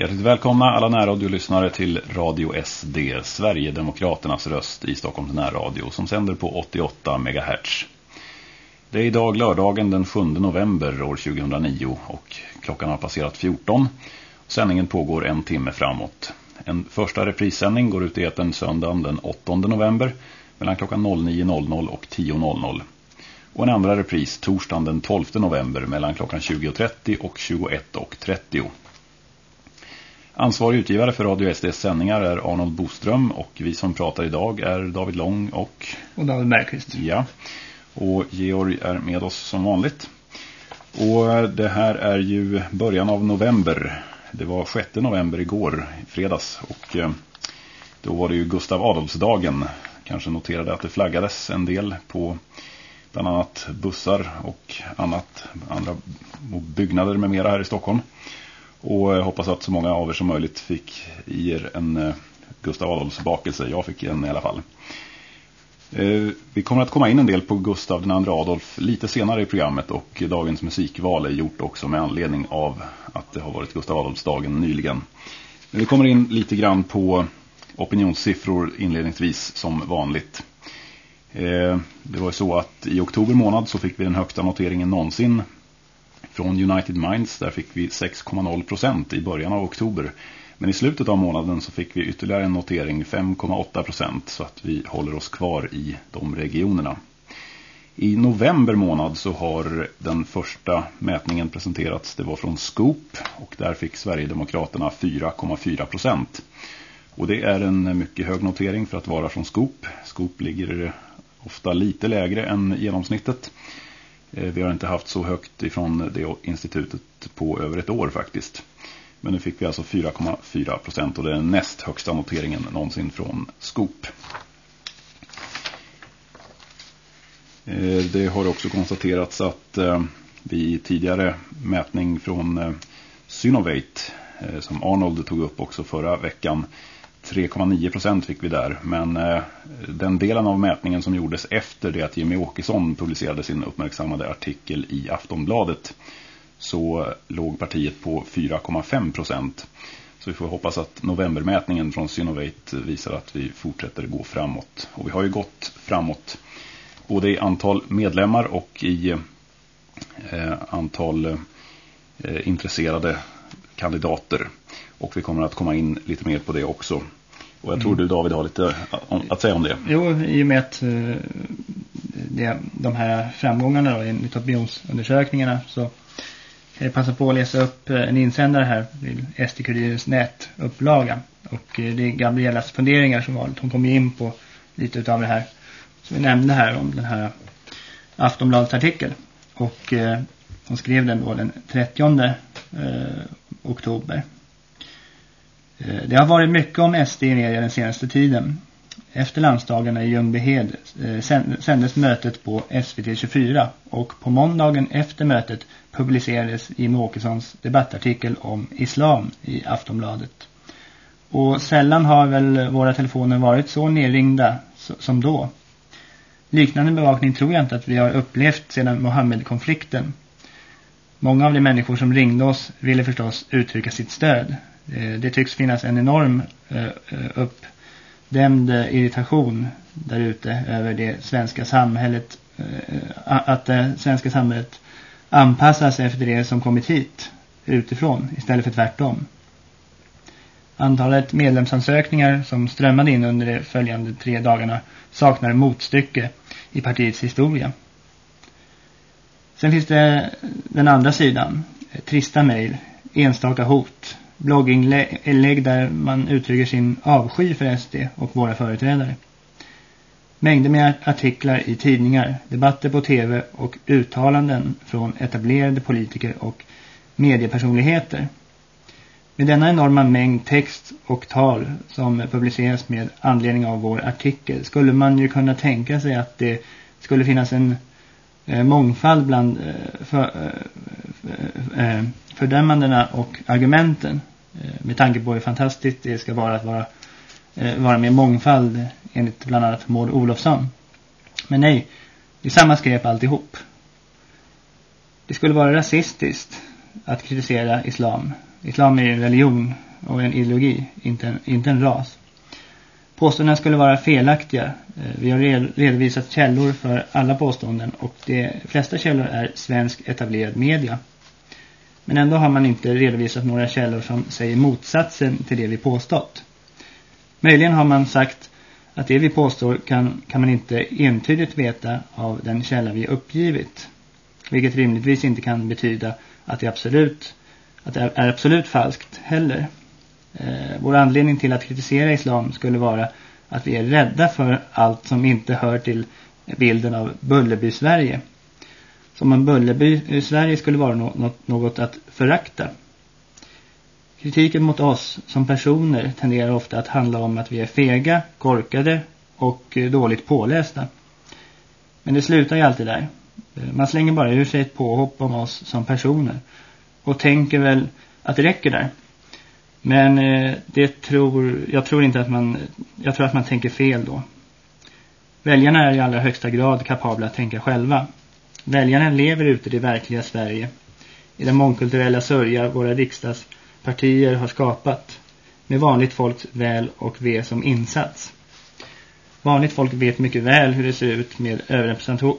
Hjärtligt välkomna alla närradiolyssnare till Radio SD, Sverigedemokraternas röst i Stockholms närradio som sänder på 88 MHz. Det är idag lördagen den 7 november år 2009 och klockan har passerat 14. Sändningen pågår en timme framåt. En första reprissändning går ut i eten söndagen den 8 november mellan klockan 09.00 och 10.00. Och en andra repris torsdagen den 12 november mellan klockan 20.30 och 21.30. Ansvarig utgivare för Radio SDs sändningar är Arnold Boström och vi som pratar idag är David Lång och... Och David Bergqvist. Ja, och Georg är med oss som vanligt. Och det här är ju början av november. Det var 6 november igår, fredags. Och eh, då var det ju Gustav Adolfsdagen. Kanske noterade att det flaggades en del på bland annat bussar och annat, andra byggnader med mera här i Stockholm. Och jag hoppas att så många av er som möjligt fick i er en eh, Gustav Adolfs bakelse. Jag fick en i alla fall. Eh, vi kommer att komma in en del på Gustav II Adolf lite senare i programmet och dagens musikval är gjort också med anledning av att det har varit Gustav Adolfsdagen nyligen. Men vi kommer in lite grann på opinionssiffror inledningsvis som vanligt. Det var ju så att i oktober månad så fick vi den högsta noteringen någonsin från United Minds. Där fick vi 6,0% i början av oktober. Men i slutet av månaden så fick vi ytterligare en notering 5,8% så att vi håller oss kvar i de regionerna. I november månad så har den första mätningen presenterats. Det var från Scoop och där fick Sverigedemokraterna 4,4%. Och det är en mycket hög notering för att vara från Scoop. Scoop ligger ofta lite lägre än genomsnittet. Eh, vi har inte haft så högt ifrån det institutet på över ett år faktiskt. Men nu fick vi alltså 4,4 procent och det är den näst högsta noteringen någonsin från Scoop. Eh, det har också konstaterats att eh, vi i tidigare mätning från Synovate som Arnold tog upp också förra veckan 3,9 procent fick vi där. Men eh, den delen av mätningen som gjordes efter det att Jimmy Åkesson publicerade sin uppmärksammade artikel i Aftonbladet så låg partiet på 4,5 procent. Så vi får hoppas att novembermätningen från Synovate visar att vi fortsätter gå framåt. Och vi har ju gått framåt både i antal medlemmar och i eh, antal eh, intresserade kandidater. Och vi kommer att komma in lite mer på det också. Och jag tror mm. du David har lite eh, att säga om det. Jo, i och med att eh, det, de här framgångarna då, enligt opinionsundersökningarna så kan jag passa på att läsa upp eh, en insändare här till SD-kurirens nätupplaga. Och det är Gabrielas funderingar som vanligt. Hon kom in på lite av det här som vi nämnde här om den här Aftonbladets artikel. Och eh, hon skrev den då den 30 eh, oktober. Eh, det har varit mycket om SD i media den senaste tiden. Efter landsdagarna i Ljungbyhed eh, sändes mötet på SVT 24 och på måndagen efter mötet publicerades Jimmie Åkessons debattartikel om islam i Aftonbladet. Och sällan har väl våra telefoner varit så nerringda som då. Liknande bevakning tror jag inte att vi har upplevt sedan Mohammed-konflikten. Många av de människor som ringde oss ville förstås uttrycka sitt stöd. Eh, det tycks finnas en enorm eh, uppdämd irritation där ute över det svenska samhället eh, att det svenska samhället anpassas efter det som kommit hit utifrån istället för tvärtom. Antalet medlemsansökningar som strömmade in under de följande tre dagarna saknar motstycke i partiets historia. Sen finns det den andra sidan, trista mejl, enstaka hot, blogginlägg där man uttrycker sin avsky för SD och våra företrädare. Mängder med artiklar i tidningar, debatter på tv och uttalanden från etablerade politiker och mediepersonligheter. Med denna enorma mängd text och tal som publiceras med anledning av vår artikel skulle man ju kunna tänka sig att det skulle finnas en eh, mångfald bland eh, för, för, för, fördömandena och argumenten eh, med tanke på hur fantastiskt det ska vara att vara, eh, vara med mångfald enligt bland annat Maud Olofsson. Men nej, det är samma skräp alltihop. Det skulle vara rasistiskt att kritisera islam. Islam är en religion och en ideologi, inte en, inte en ras. Påståendena skulle vara felaktiga. Eh, vi har redovisat källor för alla påståenden och de flesta källor är svensk etablerad media. Men ändå har man inte redovisat några källor som säger motsatsen till det vi påstått. Möjligen har man sagt att det vi påstår kan, kan man inte entydigt veta av den källa vi uppgivit. Vilket rimligtvis inte kan betyda att det, absolut, att det är absolut falskt heller. Eh, vår anledning till att kritisera islam skulle vara att vi är rädda för allt som inte hör till bilden av Bullerby-Sverige. Som en Bullerby-Sverige skulle vara något, något att förakta. Kritiken mot oss som personer tenderar ofta att handla om att vi är fega, korkade och eh, dåligt pålästa. Men det slutar ju alltid där. Eh, man slänger bara ur sig ett påhopp om oss som personer och tänker väl att det räcker där. Men eh, det tror, jag tror inte att man, jag tror att man tänker fel då. Väljarna är i allra högsta grad kapabla att tänka själva. Väljarna lever ute i det verkliga Sverige. I den mångkulturella sörja våra riksdagspartier har skapat. Med vanligt folks väl och ve som insats. Vanligt folk vet mycket väl hur det ser ut med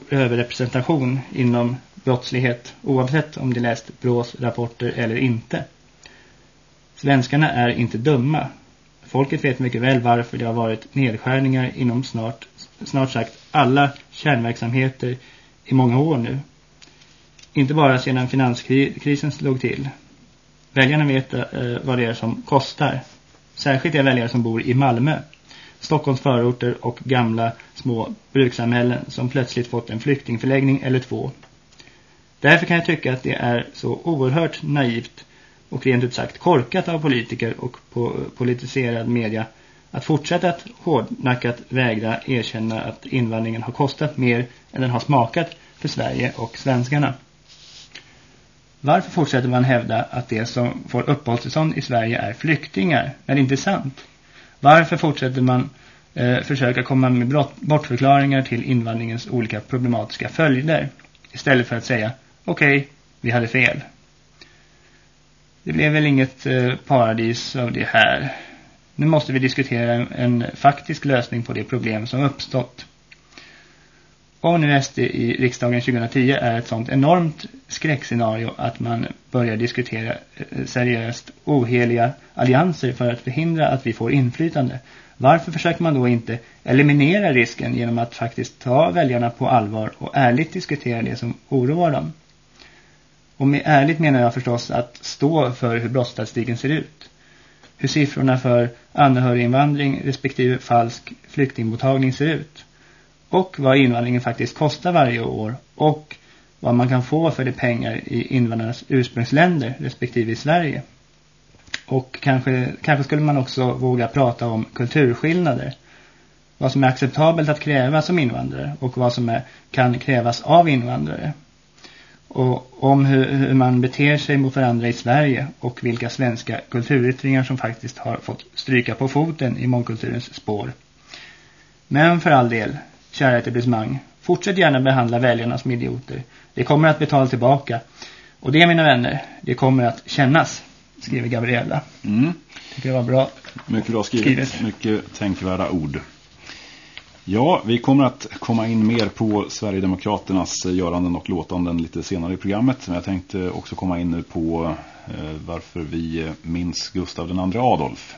överrepresentation inom brottslighet oavsett om de läst Brås rapporter eller inte. Svenskarna är inte dumma. Folket vet mycket väl varför det har varit nedskärningar inom snart, snart sagt alla kärnverksamheter i många år nu. Inte bara sedan finanskrisen slog till. Väljarna vet eh, vad det är som kostar. Särskilt de väljare som bor i Malmö. Stockholms förorter och gamla små brukssamhällen som plötsligt fått en flyktingförläggning eller två. Därför kan jag tycka att det är så oerhört naivt och rent ut sagt korkat av politiker och po politiserad media att fortsätta att hårdnackat vägra erkänna att invandringen har kostat mer än den har smakat för Sverige och svenskarna. Varför fortsätter man hävda att det som får uppehållstillstånd i Sverige är flyktingar när det inte är sant? Varför fortsätter man eh, försöka komma med bortförklaringar till invandringens olika problematiska följder istället för att säga okej, okay, vi hade fel. Det blev väl inget eh, paradis av det här. Nu måste vi diskutera en, en faktisk lösning på det problem som uppstått. Om nu SD i riksdagen 2010 är ett sånt enormt skräckscenario att man börjar diskutera eh, seriöst oheliga allianser för att förhindra att vi får inflytande. Varför försöker man då inte eliminera risken genom att faktiskt ta väljarna på allvar och ärligt diskutera det som oroar dem? Och med ärligt menar jag förstås att stå för hur brottsstatistiken ser ut. Hur siffrorna för anhöriginvandring respektive falsk flyktingmottagning ser ut. Och vad invandringen faktiskt kostar varje år. Och vad man kan få för de pengar i invandrarnas ursprungsländer respektive i Sverige. Och kanske, kanske skulle man också våga prata om kulturskillnader. Vad som är acceptabelt att kräva som invandrare och vad som är, kan krävas av invandrare och om hur, hur, man beter sig mot varandra i Sverige och vilka svenska kulturyttringar som faktiskt har fått stryka på foten i mångkulturens spår. Men för all del, kära etablissemang, fortsätt gärna behandla väljarna som idioter. Det kommer att betala tillbaka. Och det, mina vänner, det kommer att kännas, skriver Gabriella. Mm. Tycker det var bra. Mycket bra skrivet. skrivet. Mycket tänkvärda ord. Ja, vi kommer att komma in mer på Sverigedemokraternas göranden och låtanden lite senare i programmet. Men jag tänkte också komma in nu på eh, varför vi minns Gustav den andra Adolf.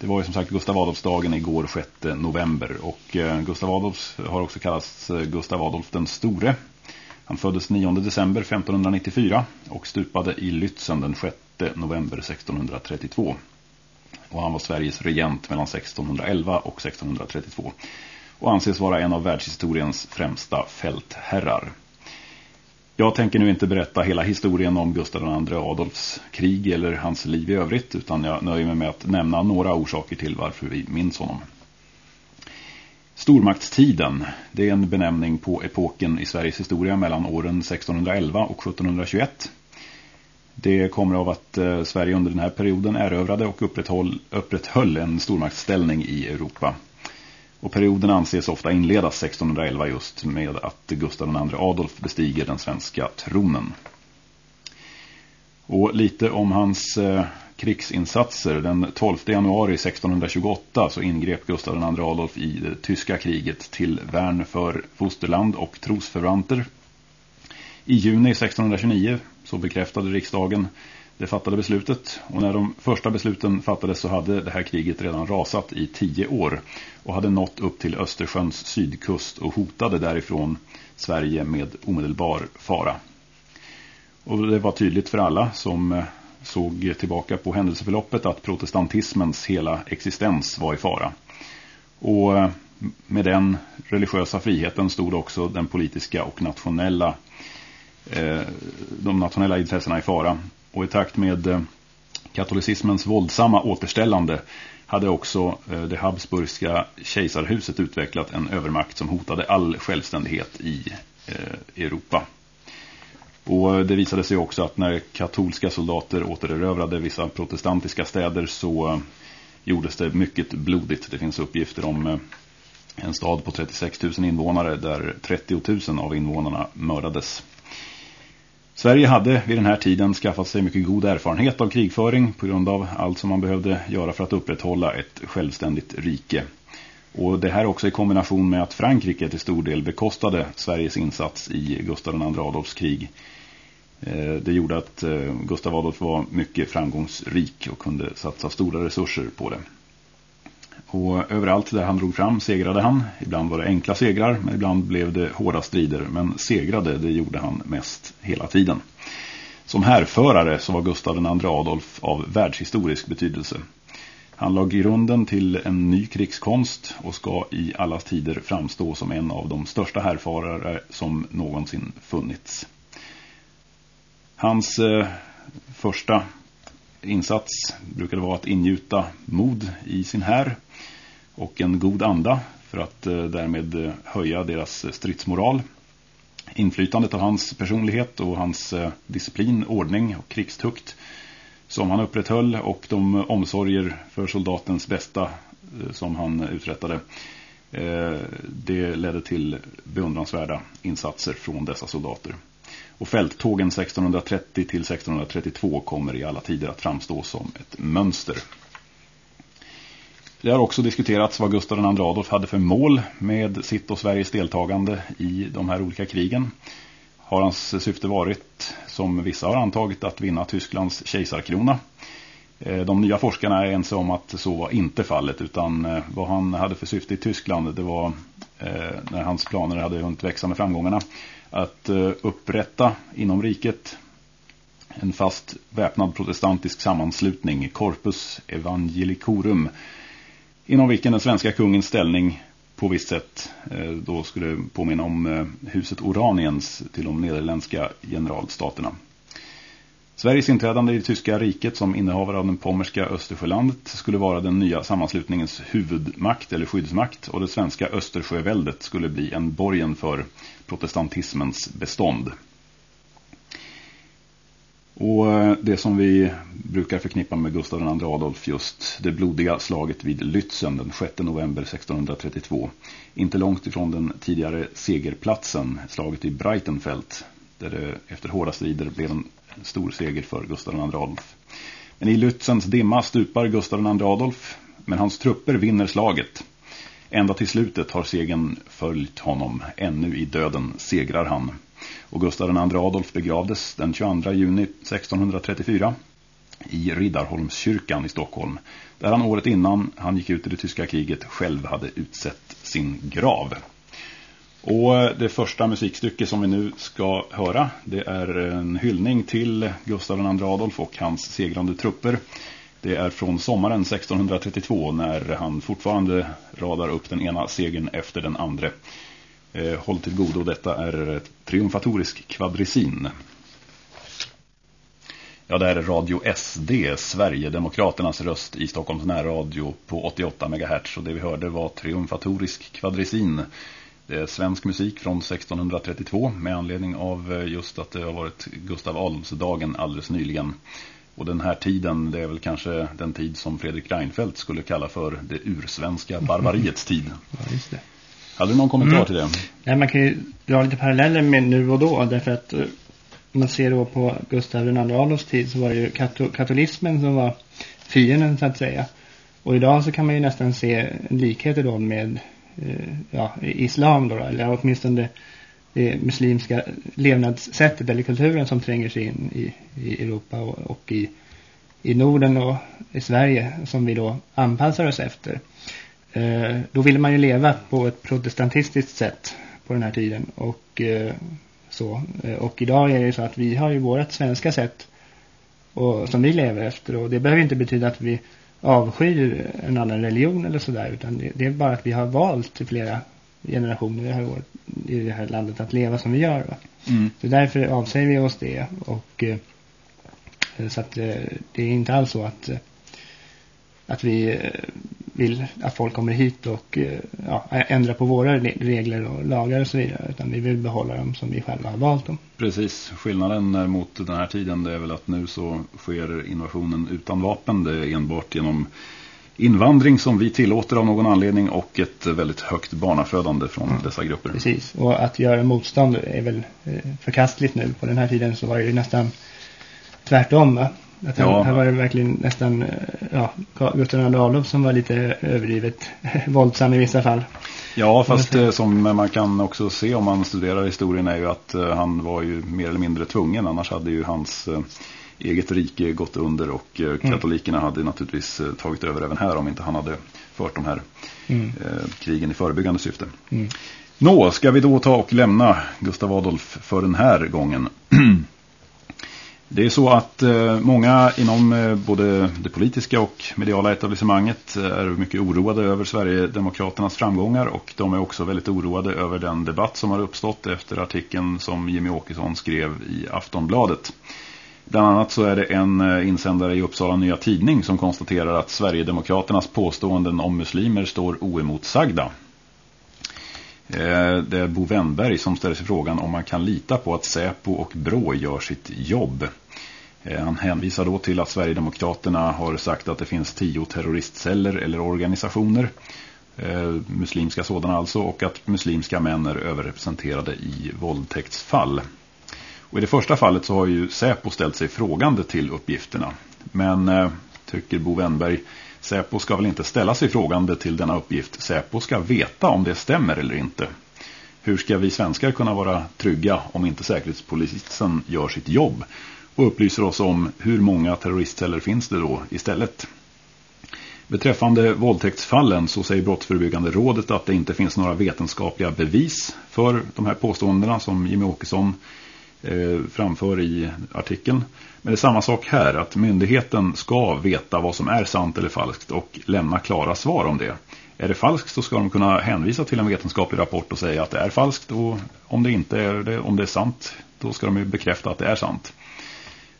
Det var ju som sagt Gustav Adolfsdagen igår 6 november och eh, Gustav Adolf har också kallats eh, Gustav Adolf den store. Han föddes 9 december 1594 och stupade i Lützen den 6 november 1632. Och han var Sveriges regent mellan 1611 och 1632 och anses vara en av världshistoriens främsta fältherrar. Jag tänker nu inte berätta hela historien om Gustav II Adolfs krig eller hans liv i övrigt utan jag nöjer mig med att nämna några orsaker till varför vi minns honom. Stormaktstiden, det är en benämning på epoken i Sveriges historia mellan åren 1611 och 1721. Det kommer av att eh, Sverige under den här perioden erövrade och upprätthöll en stormaktsställning i Europa. Och perioden anses ofta inledas 1611 just med att Gustav II Adolf bestiger den svenska tronen. Och lite om hans eh, krigsinsatser. Den 12 januari 1628 så ingrep Gustav II Adolf i det tyska kriget till värn för fosterland och trosförvanter. I juni 1629 så bekräftade riksdagen det fattade beslutet och när de första besluten fattades så hade det här kriget redan rasat i tio år och hade nått upp till Östersjöns sydkust och hotade därifrån Sverige med omedelbar fara. Och det var tydligt för alla som eh, såg tillbaka på händelseförloppet att protestantismens hela existens var i fara. Och eh, med den religiösa friheten stod också den politiska och nationella eh, de nationella intressena i fara. Och i takt med eh, katolicismens våldsamma återställande hade också eh, det Habsburgska kejsarhuset utvecklat en övermakt som hotade all självständighet i eh, Europa. Och det visade sig också att när katolska soldater återerövrade vissa protestantiska städer så gjordes det mycket blodigt. Det finns uppgifter om en stad på 36 000 invånare där 30 000 av invånarna mördades. Sverige hade vid den här tiden skaffat sig mycket god erfarenhet av krigföring på grund av allt som man behövde göra för att upprätthålla ett självständigt rike. Och det här också i kombination med att Frankrike till stor del bekostade Sveriges insats i Gustav II Adolfs krig eh, det gjorde att eh, Gustav Adolf var mycket framgångsrik och kunde satsa stora resurser på det. Och överallt där han drog fram segrade han. Ibland var det enkla segrar men ibland blev det hårda strider. Men segrade det gjorde han mest hela tiden. Som härförare så var Gustav II Adolf av världshistorisk betydelse. Han lag grunden till en ny krigskonst och ska i alla tider framstå som en av de största härfarare som någonsin funnits. Hans eh, första insats brukade vara att ingjuta mod i sin här och en god anda för att eh, därmed eh, höja deras eh, stridsmoral. Inflytandet av hans personlighet och hans disciplin, ordning och krigstukt som han upprätthöll och de omsorger för soldatens bästa som han uträttade det ledde till beundransvärda insatser från dessa soldater. Och fälttågen 1630 till 1632 kommer i alla tider att framstå som ett mönster. Det har också diskuterats vad Gustav II Adolf hade för mål med sitt och Sveriges deltagande i de här olika krigen. Har hans syfte varit, som vissa har antagit, att vinna Tysklands kejsarkrona? Eh, de nya forskarna är ense om att så var inte fallet utan eh, vad han hade för syfte i Tyskland det var eh, när hans planer hade hunnit växa med framgångarna att upprätta inom riket en fast väpnad protestantisk sammanslutning, Corpus Evangelicorum, inom vilken den svenska kungens ställning på visst sätt eh, då skulle påminna om eh, huset Oraniens till de nederländska generalstaterna. Sveriges inträdande i det tyska riket som innehavare av den pommerska Östersjölandet skulle vara den nya sammanslutningens huvudmakt eller skyddsmakt och det svenska Östersjöväldet skulle bli en borgen för protestantismens bestånd. Och eh, det som vi brukar förknippa med Gustav II Adolf just det blodiga slaget vid Lützen den 6 november 1632. Inte långt ifrån den tidigare segerplatsen, slaget i Breitenfeld, där det efter hårda strider blev en stor seger för Gustav II Adolf. Men i Lützens dimma stupar Gustav II Adolf, men hans trupper vinner slaget. Ända till slutet har segern följt honom. Ännu i döden segrar han. Och Gustav II Adolf begravdes den 22 juni 1634 i Riddarholmskyrkan i Stockholm. Där han året innan han gick ut i det tyska kriget själv hade utsett sin grav. Och eh, det första musikstycke som vi nu ska höra det är en hyllning till Gustav II Adolf och hans segrande trupper. Det är från sommaren 1632 när han fortfarande radar upp den ena segern efter den andra. Eh, håll till godo, detta är triumfatorisk kvadrisin. Ja, det här är Radio SD, Sverigedemokraternas röst i Stockholms närradio på 88 MHz. Och det vi hörde var triumfatorisk kvadrisin. Det är svensk musik från 1632 med anledning av eh, just att det har varit Gustav Adolfsdagen alldeles nyligen. Och den här tiden, det är väl kanske den tid som Fredrik Reinfeldt skulle kalla för det ursvenska barbariets tid. Ja, just det. Hade du någon kommentar mm. till det? Nej, man kan ju dra lite paralleller med nu och då därför att eh, om man ser då på Gustav II Adolfs tid så var det ju katolismen som var fienden så att säga. Och idag så kan man ju nästan se likheter då med eh, ja, islam då, eller åtminstone det muslimska levnadssättet eller kulturen som tränger sig in i, i Europa och, och i, i Norden och i Sverige som vi då anpassar oss efter. Eh, då ville man ju leva på ett protestantistiskt sätt på den här tiden och eh, så. Eh, och idag är det så att vi har ju vårt svenska sätt och, som vi lever efter och det behöver inte betyda att vi avskyr en annan religion eller sådär utan det, är bara att vi har valt i flera generationer i det här, i det här landet att leva som vi gör. Va? Mm. Så därför avsäger vi oss det och så att det är inte alls så att att vi vill att folk kommer hit och eh, ja, ändrar på våra regler och lagar och så vidare. Utan vi vill behålla dem som vi själva har valt dem. Precis. Skillnaden mot den här tiden det är väl att nu så sker invasionen utan vapen. Det är enbart genom invandring som vi tillåter av någon anledning och ett väldigt högt barnafödande från mm. dessa grupper. Precis. Och att göra motstånd är väl eh, förkastligt nu. På den här tiden så var det ju nästan tvärtom va? Att ja. här var det verkligen nästan eh, ja, Gustav Adolf som var lite överdrivet våldsam i vissa fall. Ja, fast eh, som man kan också se om man studerar historien är ju att eh, han var ju mer eller mindre tvungen. Annars hade ju hans eget rike gått under och mm. katolikerna hade naturligtvis tagit över även här om inte han hade fört de här mm. krigen i förebyggande syfte. Mm. Nå, ska vi då ta och lämna Gustav Adolf för den här gången? Det är så att eh, många inom eh, både det politiska och mediala etablissemanget eh, är mycket oroade över Sverigedemokraternas framgångar och de är också väldigt oroade över den debatt som har uppstått efter artikeln som Jimmy Åkesson skrev i Aftonbladet. Bland annat så är det en eh, insändare i Uppsala Nya Tidning som konstaterar att Sverigedemokraternas påståenden om muslimer står oemotsagda. Eh, det är Bo Wennberg som ställer sig frågan om man kan lita på att Säpo och Brå gör sitt jobb. Eh, han hänvisar då till att Sverigedemokraterna har sagt att det finns tio terroristceller eller organisationer, eh, muslimska sådana alltså, och att muslimska män är överrepresenterade i våldtäktsfall. Och I det första fallet så har ju Säpo ställt sig frågande till uppgifterna. Men, tycker Bo Wennberg, Säpo ska väl inte ställa sig frågande till denna uppgift. Säpo ska veta om det stämmer eller inte. Hur ska vi svenskar kunna vara trygga om inte säkerhetspolisen gör sitt jobb? och upplyser oss om hur många terroristceller finns det då istället. Beträffande våldtäktsfallen så säger Brottsförebyggande rådet att det inte finns några vetenskapliga bevis för de här påståendena som Jimmy Åkesson eh, framför i artikeln. Men det är samma sak här att myndigheten ska veta vad som är sant eller falskt och lämna klara svar om det. Är det falskt så ska de kunna hänvisa till en vetenskaplig rapport och säga att det är falskt och om det inte är det, om det är sant då ska de ju bekräfta att det är sant.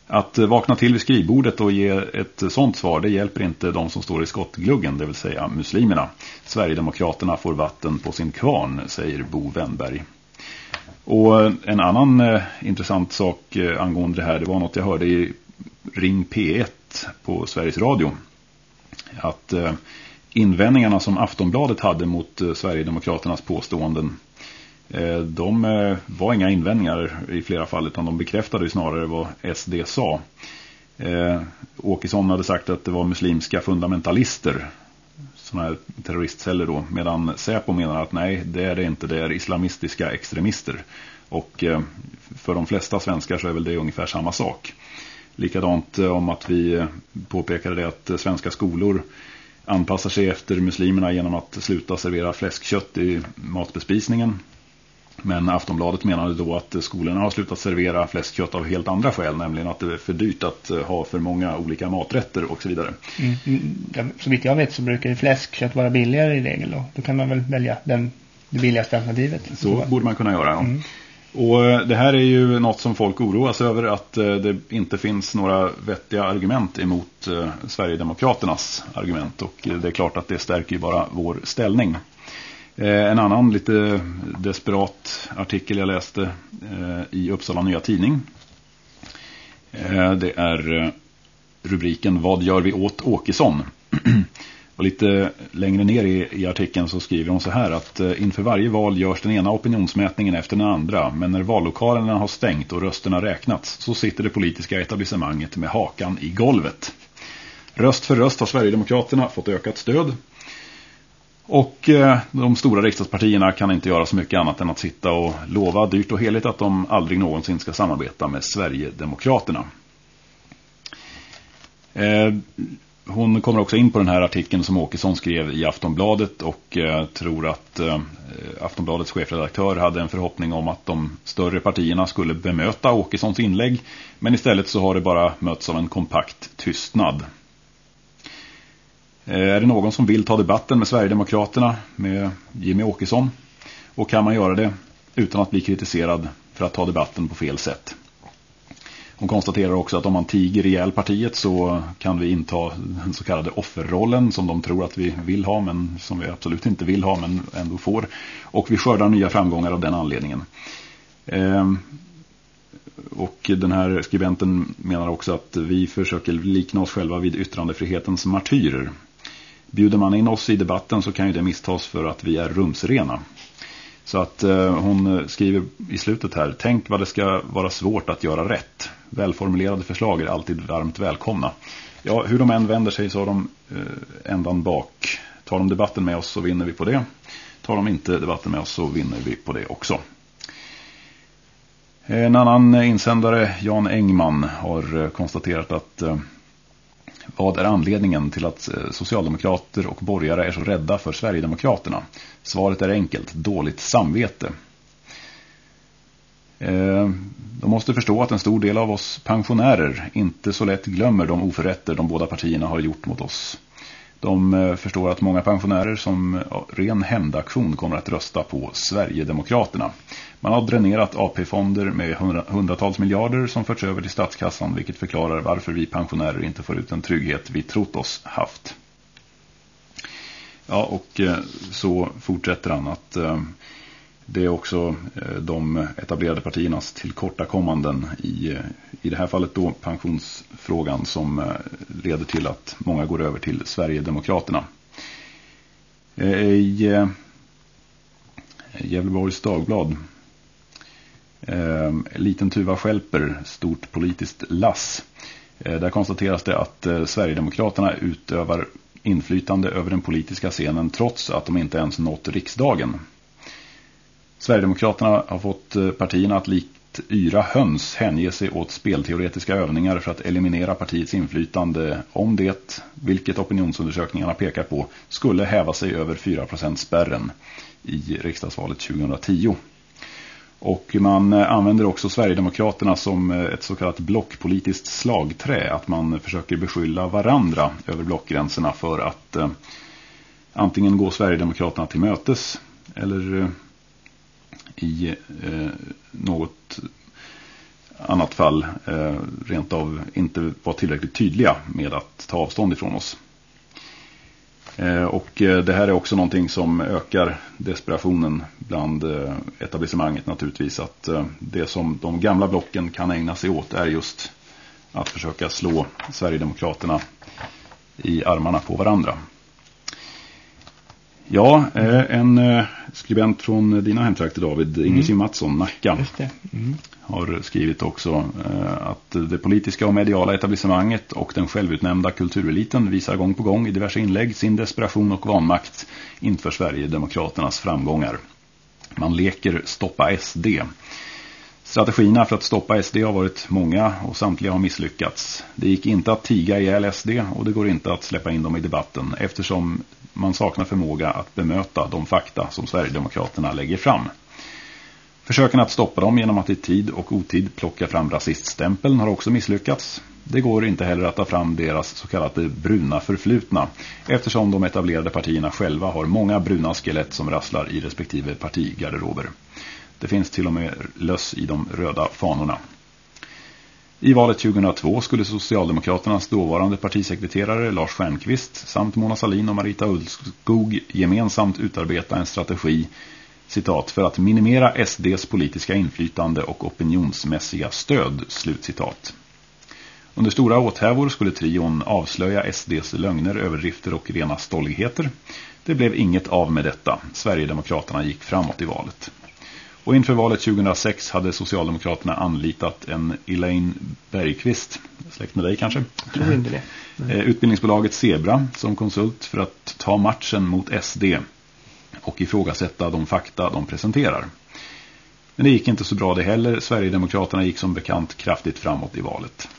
Att vakna till vid skrivbordet och ge ett sånt svar det hjälper inte de som står i skottgluggen, det vill säga muslimerna. Sverigedemokraterna får vatten på sin kvarn, säger Bo Wennberg. Och eh, en annan eh, intressant sak eh, angående det här, det var något jag hörde i Ring P1 på Sveriges Radio. Att eh, invändningarna som Aftonbladet hade mot eh, Sverigedemokraternas påståenden Eh, de eh, var inga invändningar i flera fall utan de bekräftade snarare vad SD sa. Eh, Åkesson hade sagt att det var muslimska fundamentalister, sådana här terroristceller då, medan Säpo menar att nej, det är det inte, det är islamistiska extremister. Och eh, för de flesta svenskar så är väl det ungefär samma sak. Likadant eh, om att vi eh, påpekade det att svenska skolor anpassar sig efter muslimerna genom att sluta servera fläskkött i matbespisningen. Men Aftonbladet menade då att skolorna har slutat servera fläskkött av helt andra skäl. Nämligen att det är för dyrt att eh, ha för många olika maträtter och så vidare. Mm, mm, så vitt jag vet så brukar fläskkött vara billigare i regel. Då, då kan man väl välja den, det billigaste alternativet. Så borde man kunna göra. Mm. Och eh, det här är ju något som folk oroas över att eh, det inte finns några vettiga argument emot Sverigedemokraternas argument. Och det är klart att det stärker ju bara vår ställning. Eh, en annan lite desperat artikel jag läste eh, i Uppsala Nya Tidning. Eh, det är rubriken Vad gör vi åt Åkesson? Och lite längre ner i, i artikeln så skriver hon så här att eh, inför varje val görs den ena opinionsmätningen efter den andra. Men när vallokalerna har stängt och rösterna räknats så sitter det politiska etablissemanget med hakan i golvet. Röst för röst har Sverigedemokraterna fått ökat stöd. Och eh, de stora riksdagspartierna kan inte göra så mycket annat än att sitta och lova dyrt och heligt att de aldrig någonsin ska samarbeta med Sverigedemokraterna. Eh, hon kommer också in på den här artikeln som Åkesson skrev i Aftonbladet och eh, tror att Aftonbladets chefredaktör hade en förhoppning om att de större partierna skulle bemöta Åkessons inlägg men istället så har det bara mötts av en kompakt tystnad. Eh, är det någon som vill ta debatten med Sverigedemokraterna med Jimmy Åkesson och kan man göra det utan att bli kritiserad för att ta debatten på fel sätt? Hon konstaterar också att om man tiger ihjäl partiet så kan vi inta den så kallade offerrollen som de tror att vi vill ha men som vi absolut inte vill ha men ändå får. Och vi skördar nya framgångar av den anledningen. Ehm, och den här skribenten menar också att vi försöker likna oss själva vid yttrandefrihetens martyrer. Bjuder man in oss i debatten så kan ju det misstas för att vi är rumsrena. Så att eh, hon eh, skriver i slutet här, tänk vad det ska vara svårt att göra rätt. Välformulerade förslag är alltid varmt välkomna. Ja, hur de än vänder sig så har de eh, ändan bak. Tar de debatten med oss så vinner vi på det. Tar de inte debatten med oss så vinner vi på det också. Eh, en annan eh, insändare, Jan Engman, har konstaterat att eh, vad är anledningen till att eh, socialdemokrater och borgare är så rädda för Sverigedemokraterna? Svaret är enkelt, dåligt samvete. Eh, de måste förstå att en stor del av oss pensionärer inte så lätt glömmer de oförrätter de båda partierna har gjort mot oss. De eh, förstår att många pensionärer som ren hämndaktion kommer att rösta på Sverigedemokraterna. Man har dränerat AP-fonder med hundratals miljarder som förts över till statskassan vilket förklarar varför vi pensionärer inte får ut den trygghet vi trott oss haft. Ja, och eh, så fortsätter han att eh, det är också eh, de etablerade partiernas tillkortakommanden i, i det här fallet då pensionsfrågan som leder till att många går över till Sverigedemokraterna. I Gävleborgs Dagblad Ehm, liten tuva skälper, stort politiskt lass. Eh, där konstateras det att eh, Sverigedemokraterna utövar inflytande över den politiska scenen trots att de inte ens nått riksdagen. Sverigedemokraterna har fått eh, partierna att likt yra höns hänge sig åt spelteoretiska övningar för att eliminera partiets inflytande om det, vilket opinionsundersökningarna pekar på, skulle häva sig över 4% spärren i riksdagsvalet 2010. Och man eh, använder också Sverigedemokraterna som eh, ett så kallat blockpolitiskt slagträ. Att man försöker beskylla varandra över blockgränserna för att eh, antingen gå Sverigedemokraterna till mötes eller eh, i eh, något annat fall eh, rent av inte vara tillräckligt tydliga med att ta avstånd ifrån oss. Eh, och eh, det här är också någonting som ökar desperationen bland eh, etablissemanget naturligtvis. Att det som de gamla blocken kan ägna sig åt är just att försöka slå Sverigedemokraterna i armarna på varandra. Ja, en skribent från dina hemtrakter David, Inge mm. Mattsson, Nacka, mm har skrivit också eh, att det politiska och mediala etablissemanget och den självutnämnda kultureliten visar gång på gång i diverse inlägg sin desperation och vanmakt inför Sverigedemokraternas framgångar. Man leker stoppa SD. Strategierna för att stoppa SD har varit många och samtliga har misslyckats. Det gick inte att tiga ihjäl SD och det går inte att släppa in dem i debatten eftersom man saknar förmåga att bemöta de fakta som Sverigedemokraterna lägger fram. Försöken att stoppa dem genom att i tid och otid plocka fram rasiststämpeln har också misslyckats. Det går inte heller att ta fram deras så kallade bruna förflutna eftersom de etablerade partierna själva har många bruna skelett som rasslar i respektive partigarderober. Det finns till och med löss i de röda fanorna. I valet 2002 skulle Socialdemokraternas dåvarande partisekreterare Lars Stjernqvist samt Mona Salin och Marita Ullskog gemensamt utarbeta en strategi citat, för att minimera SDs politiska inflytande och opinionsmässiga stöd, slutcitat. Under stora åthävor skulle trion avslöja SDs lögner, överdrifter och rena stolligheter. Det blev inget av med detta. Sverigedemokraterna gick framåt i valet. Och inför valet 2006 hade Socialdemokraterna anlitat en Elaine Bergqvist, släkt med dig kanske? Jag tror inte det. Nej. Eh, utbildningsbolaget Zebra som konsult för att ta matchen mot SD och ifrågasätta de fakta de presenterar. Men det gick inte så bra det heller. Sverigedemokraterna gick som bekant kraftigt framåt i valet.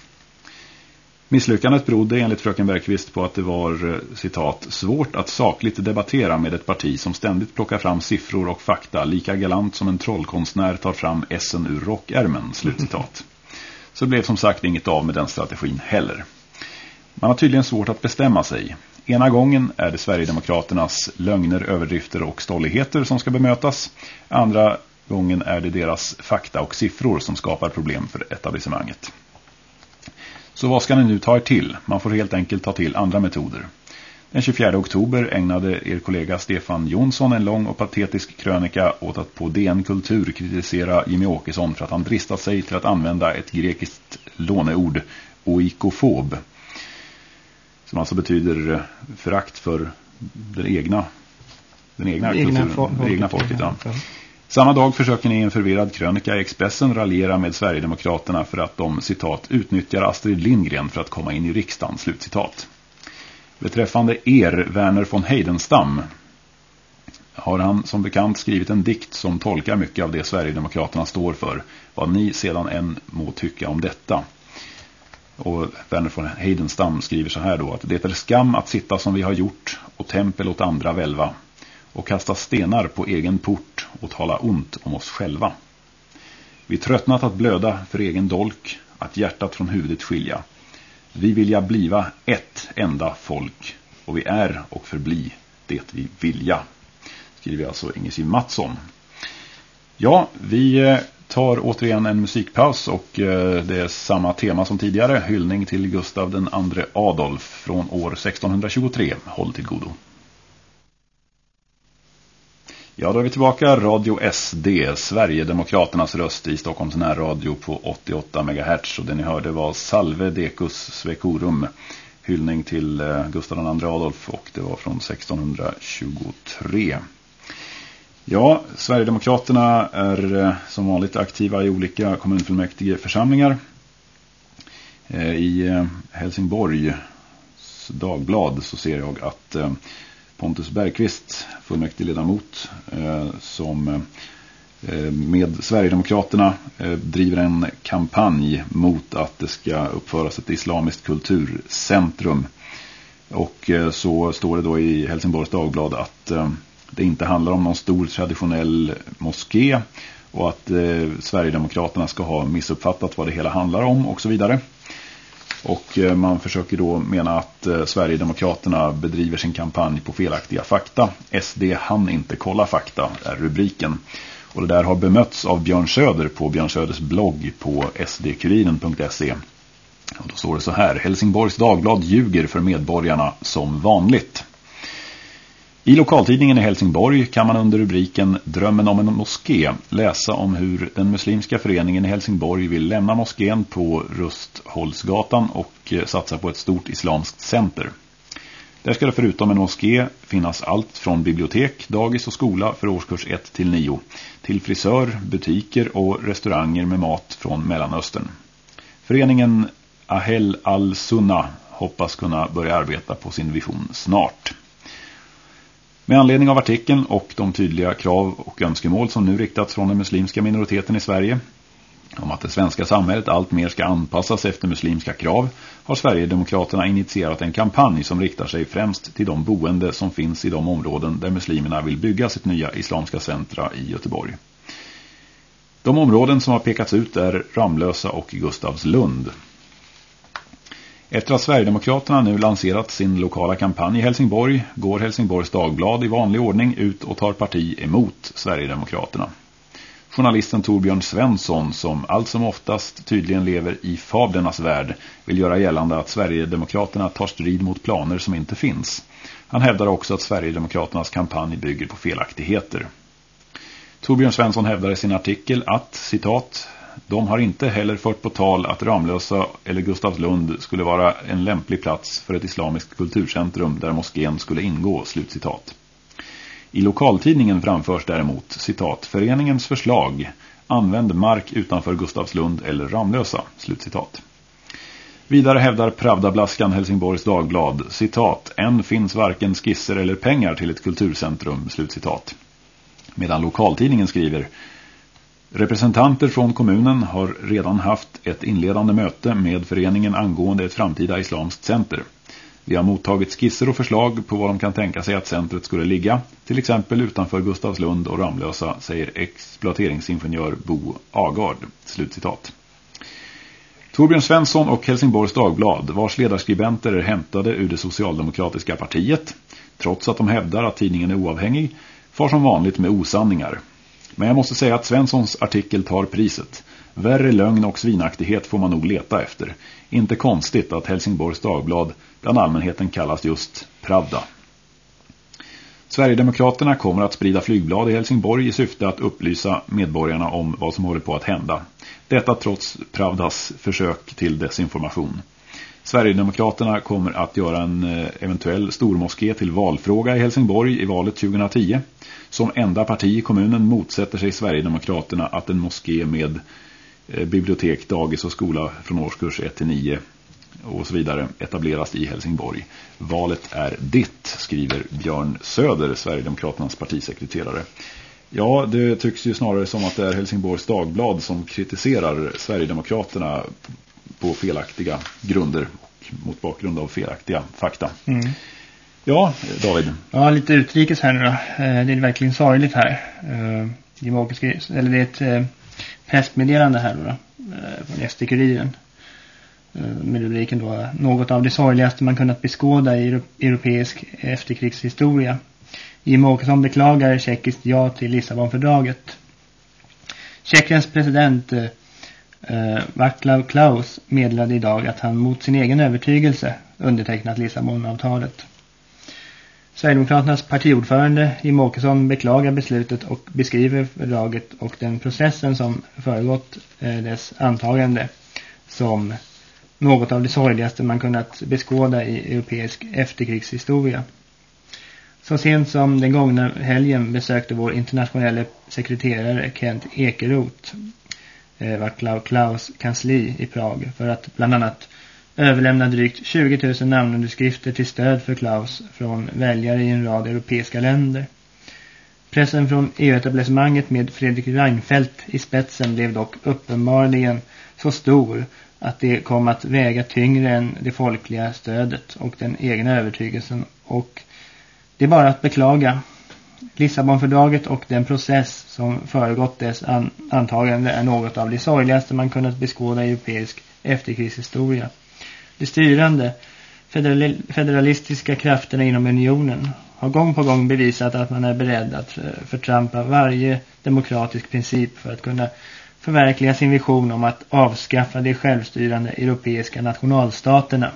Misslyckandet berodde enligt fröken Bergqvist på att det var, eh, citat, svårt att sakligt debattera med ett parti som ständigt plockar fram siffror och fakta lika galant som en trollkonstnär tar fram essen ur rockärmen, slutcitat. Så det blev som sagt inget av med den strategin heller. Man har tydligen svårt att bestämma sig. Ena gången är det Sverigedemokraternas lögner, överdrifter och stolligheter som ska bemötas. Andra gången är det deras fakta och siffror som skapar problem för etablissemanget. Så vad ska ni nu ta er till? Man får helt enkelt ta till andra metoder. Den 24 oktober ägnade er kollega Stefan Jonsson en lång och patetisk krönika åt att på DN Kultur kritisera Jimmy Åkesson för att han dristat sig till att använda ett grekiskt låneord, oikofob, som alltså betyder förakt för den egna, den egna, egna kulturen, det egna folket. Ja. Samma dag försöker ni i en förvirrad krönika i Expressen raljera med Sverigedemokraterna för att de, citat, utnyttjar Astrid Lindgren för att komma in i riksdagen, slutcitat. Beträffande er, Werner von Heidenstam, har han som bekant skrivit en dikt som tolkar mycket av det Sverigedemokraterna står för, vad ni sedan än må tycka om detta. Och Werner von Heidenstam skriver så här då att det är skam att sitta som vi har gjort och tempel åt andra välva och kasta stenar på egen port och tala ont om oss själva. Vi tröttnat att blöda för egen dolk, att hjärtat från huvudet skilja. Vi vilja bliva ett enda folk, och vi är och förbli det vi vilja. Skriver alltså Ingesid Mattsson. Ja, vi eh, tar återigen en musikpaus och eh, det är samma tema som tidigare. Hyllning till Gustav den andre Adolf från år 1623. Håll till godo. Ja, då är vi tillbaka. Radio SD, Sverigedemokraternas röst i Stockholms närradio på 88 MHz. Och det ni hörde var Salve Decus Svecorum, hyllning till eh, Gustav II Adolf och det var från 1623. Ja, Sverigedemokraterna är eh, som vanligt aktiva i olika kommunfullmäktige församlingar. Eh, I eh, Helsingborgs dagblad så ser jag att Pontus Bergqvist, fullmäktigeledamot, som med Sverigedemokraterna driver en kampanj mot att det ska uppföras ett islamiskt kulturcentrum. Och så står det då i Helsingborgs Dagblad att det inte handlar om någon stor traditionell moské och att eh, Sverigedemokraterna ska ha missuppfattat vad det hela handlar om och så vidare. Och eh, man försöker då mena att eh, Sverigedemokraterna bedriver sin kampanj på felaktiga fakta. SD han inte kolla fakta är rubriken. Och det där har bemötts av Björn Söder på Björn Söders blogg på sdkurinen.se. Och då står det så här. Helsingborgs Dagblad ljuger för medborgarna som vanligt. I lokaltidningen i Helsingborg kan man under rubriken Drömmen om en moské läsa om hur den muslimska föreningen i Helsingborg vill lämna moskén på Rusthållsgatan och eh, satsa på ett stort islamskt center. Där ska det förutom en moské finnas allt från bibliotek, dagis och skola för årskurs 1 till 9 till frisör, butiker och restauranger med mat från Mellanöstern. Föreningen Ahel al-Sunna hoppas kunna börja arbeta på sin vision snart. Med anledning av artikeln och de tydliga krav och önskemål som nu riktats från den muslimska minoriteten i Sverige om att det svenska samhället allt mer ska anpassas efter muslimska krav har Sverigedemokraterna initierat en kampanj som riktar sig främst till de boende som finns i de områden där muslimerna vill bygga sitt nya islamska centra i Göteborg. De områden som har pekats ut är Ramlösa och Gustavslund. Efter att Sverigedemokraterna nu lanserat sin lokala kampanj i Helsingborg går Helsingborgs Dagblad i vanlig ordning ut och tar parti emot Sverigedemokraterna. Journalisten Torbjörn Svensson, som allt som oftast tydligen lever i fablernas värld, vill göra gällande att Sverigedemokraterna tar strid mot planer som inte finns. Han hävdar också att Sverigedemokraternas kampanj bygger på felaktigheter. Torbjörn Svensson hävdar i sin artikel att, citat, de har inte heller fört på tal att Ramlösa eller Gustavslund skulle vara en lämplig plats för ett islamiskt kulturcentrum där moskén skulle ingå, slutcitat. I lokaltidningen framförs däremot, citat, föreningens förslag, använd mark utanför Gustavslund eller Ramlösa, slutcitat. Vidare hävdar Pravda-blaskan Helsingborgs Dagblad, citat, än finns varken skisser eller pengar till ett kulturcentrum, slutcitat. Medan lokaltidningen skriver, representanter från kommunen har redan haft ett inledande möte med föreningen angående ett framtida islamskt center. Vi har mottagit skisser och förslag på vad de kan tänka sig att centret skulle ligga, till exempel utanför Gustavslund och Ramlösa, säger exploateringsingenjör Bo Agard. Slutcitat. Torbjörn Svensson och Helsingborgs Dagblad, vars ledarskribenter är hämtade ur det socialdemokratiska partiet, trots att de hävdar att tidningen är oavhängig, far som vanligt med osanningar. Men jag måste säga att Svenssons artikel tar priset. Värre lögn och svinaktighet får man nog leta efter. Inte konstigt att Helsingborgs Dagblad bland allmänheten kallas just Pravda. Sverigedemokraterna kommer att sprida flygblad i Helsingborg i syfte att upplysa medborgarna om vad som håller på att hända. Detta trots Pravdas försök till desinformation. Sverigedemokraterna kommer att göra en eh, eventuell stormoské till valfråga i Helsingborg i valet 2010. Som enda parti i kommunen motsätter sig Sverigedemokraterna att en moské med eh, bibliotek, dagis och skola från årskurs 1 till 9 och så vidare etableras i Helsingborg. Valet är ditt, skriver Björn Söder, Sverigedemokraternas partisekreterare. Ja, det tycks ju snarare som att det är Helsingborgs Dagblad som kritiserar Sverigedemokraterna på felaktiga grunder och mot bakgrund av felaktiga fakta. Mm. Ja, David. Ja, lite utrikes här nu då. Eh, det är verkligen sorgligt här. Eh, eller det är ett eh, pressmeddelande här då, från SD-kuriren. Med rubriken då Något av det sorgligaste man kunnat beskåda i europeisk efterkrigshistoria. Jimmie Åkesson beklagar tjeckiskt ja till Lissabonfördraget. Tjeckiens president eh, Vaclav Klaus meddelade idag att han mot sin egen övertygelse undertecknat Lissabonavtalet. Sverigedemokraternas partiordförande Jimmie Åkesson beklagar beslutet och beskriver fördraget och den processen som föregått eh, dess antagande som något av det sorgligaste man kunnat beskåda i europeisk efterkrigshistoria. Så sent som den gångna helgen besökte vår internationella sekreterare Kent Ekeroth eh, Klaus kansli i Prag för att bland annat överlämna drygt 20 000 namnunderskrifter till stöd för Klaus från väljare i en rad europeiska länder. Pressen från EU-etablissemanget med Fredrik Reinfeldt i spetsen blev dock uppenbarligen så stor att det kom att väga tyngre än det folkliga stödet och den egna övertygelsen och det är bara att beklaga. Lissabonfördraget och den process som föregått dess an antagande är något av det sorgligaste man kunnat beskåda i europeisk efterkrigshistoria. De styrande federal federalistiska krafterna inom unionen har gång på gång bevisat att man är beredd att eh, förtrampa varje demokratisk princip för att kunna förverkliga sin vision om att avskaffa de självstyrande europeiska nationalstaterna.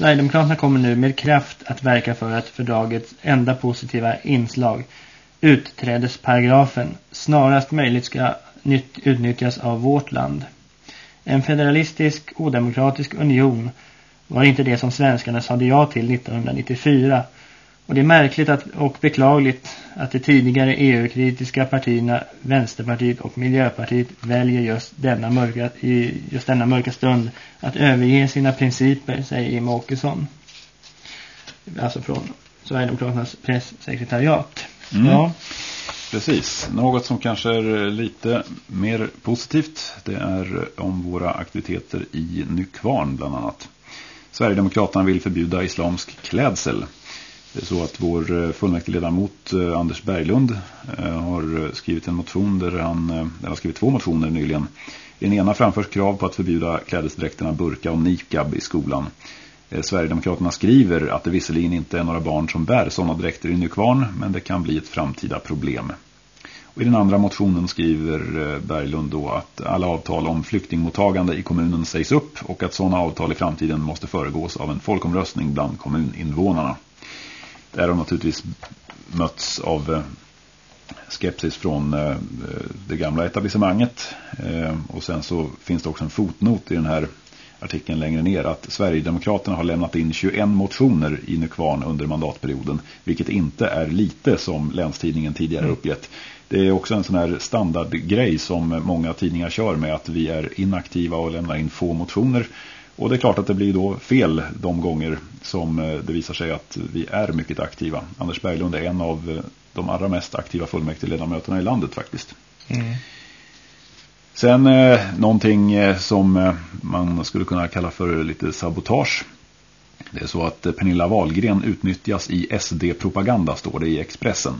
Sverigedemokraterna kommer nu med kraft att verka för att fördragets enda positiva inslag, utträdesparagrafen, snarast möjligt ska utnyttjas av vårt land. En federalistisk, odemokratisk union var inte det som svenskarna sade ja till 1994 och det är märkligt att, och beklagligt att de tidigare EU-kritiska partierna Vänsterpartiet och Miljöpartiet väljer just denna mörka, i just denna mörka stund att överge sina principer, säger Jimmie Åkesson. Alltså från Sverigedemokraternas presssekretariat. Mm. Ja. Precis. Något som kanske är lite mer positivt det är om våra aktiviteter i Nykvarn bland annat. Sverigedemokraterna vill förbjuda islamsk klädsel. Det är så att vår eh, fullmäktigeledamot eh, Anders Berglund eh, har skrivit en motion där han, eller har skrivit två motioner nyligen. I den ena framförs krav på att förbjuda klädesdräkterna burka och nikab i skolan. Sverigedemokraterna skriver att det visserligen inte är några barn som bär sådana dräkter i Nykvarn men det kan bli ett framtida problem. Och I den andra motionen skriver Berglund då att alla avtal om flyktingmottagande i kommunen sägs upp och att sådana avtal i framtiden måste föregås av en folkomröstning bland kommuninvånarna. Där har naturligtvis mötts av skepsis från eh, det gamla etablissemanget. Eh, och sen så finns det också en fotnot i den här artikeln längre ner att Sverigedemokraterna har lämnat in 21 motioner i Nykvarn under mandatperioden. Vilket inte är lite som Länstidningen tidigare mm. uppgett. Det är också en sån här standardgrej som många tidningar kör med att vi är inaktiva och lämnar in få motioner. Och det är klart att det blir då fel de gånger som eh, det visar sig att vi är mycket aktiva. Anders Berglund är en av eh, de allra mest aktiva fullmäktigeledamöterna i landet faktiskt. Mm. Sen eh, någonting som man skulle kunna kalla för lite sabotage. Det är så att Pernilla Wahlgren utnyttjas i SD-propaganda står det i Expressen.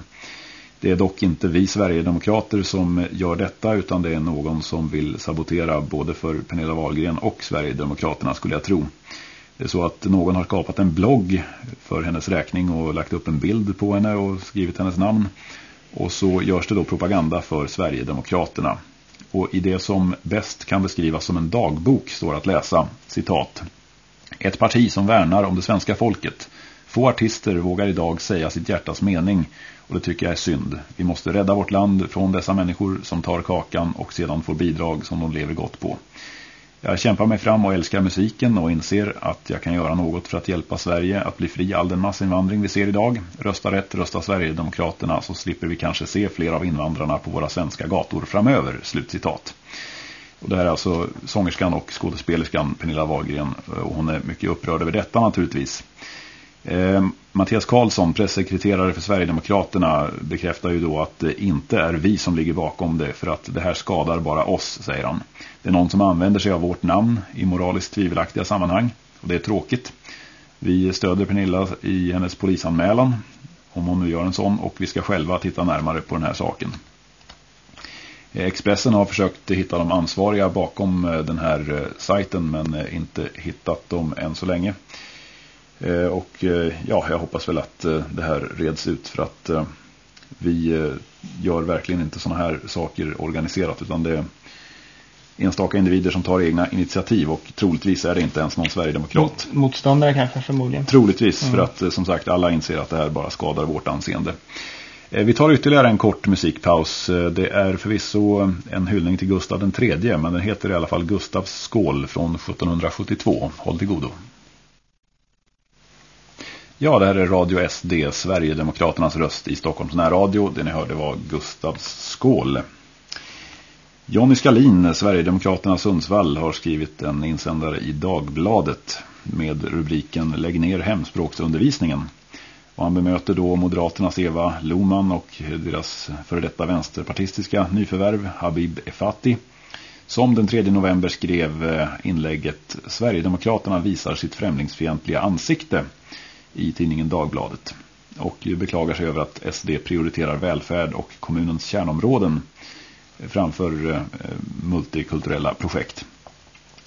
Det är dock inte vi Sverigedemokrater som gör detta utan det är någon som vill sabotera både för Pernilla Wahlgren och Sverigedemokraterna skulle jag tro. Det är så att någon har skapat en blogg för hennes räkning och lagt upp en bild på henne och skrivit hennes namn. Och så görs det då propaganda för Sverigedemokraterna. Och i det som bäst kan beskrivas som en dagbok står att läsa, citat. Ett parti som värnar om det svenska folket. Få artister vågar idag säga sitt hjärtas mening och det tycker jag är synd. Vi måste rädda vårt land från dessa människor som tar kakan och sedan får bidrag som de lever gott på. Jag kämpar mig fram och älskar musiken och inser att jag kan göra något för att hjälpa Sverige att bli fri all den massinvandring vi ser idag. Rösta rätt, rösta Sverigedemokraterna så slipper vi kanske se fler av invandrarna på våra svenska gator framöver. Slutcitat. Och det här är alltså sångerskan och skådespelerskan Pernilla Wahlgren och hon är mycket upprörd över detta naturligtvis. Eh, Mattias Karlsson, pressekreterare för Sverigedemokraterna, bekräftar ju då att det inte är vi som ligger bakom det för att det här skadar bara oss, säger han. Det är någon som använder sig av vårt namn i moraliskt tvivelaktiga sammanhang och det är tråkigt. Vi stöder Pernilla i hennes polisanmälan, om hon nu gör en sån, och vi ska själva titta närmare på den här saken. Eh, Expressen har försökt hitta de ansvariga bakom eh, den här eh, sajten men inte hittat dem än så länge. Eh, och eh, ja, jag hoppas väl att eh, det här reds ut för att vi gör verkligen inte sådana här saker organiserat utan det är enstaka individer som tar egna initiativ och troligtvis är det inte ens någon Sverigedemokrat. Motståndare kanske förmodligen. Troligtvis mm. för att som sagt alla inser att det här bara skadar vårt anseende. Vi tar ytterligare en kort musikpaus. Det är förvisso en hyllning till Gustav III men den heter i alla fall Gustavs skål från 1772. Håll till godo. Ja, det här är Radio SD, Sverigedemokraternas röst i Stockholms närradio. Det ni hörde var Gustavs skål. Jonny Skalin, Sverigedemokraterna Sundsvall, har skrivit en insändare i Dagbladet med rubriken Lägg ner hemspråksundervisningen. Och han bemöter då Moderaternas Eva Loman och deras före detta vänsterpartistiska nyförvärv Habib Efati som den 3 november skrev eh, inlägget Sverigedemokraterna visar sitt främlingsfientliga ansikte- i tidningen Dagbladet och beklagar sig över att SD prioriterar välfärd och kommunens kärnområden framför eh, multikulturella projekt.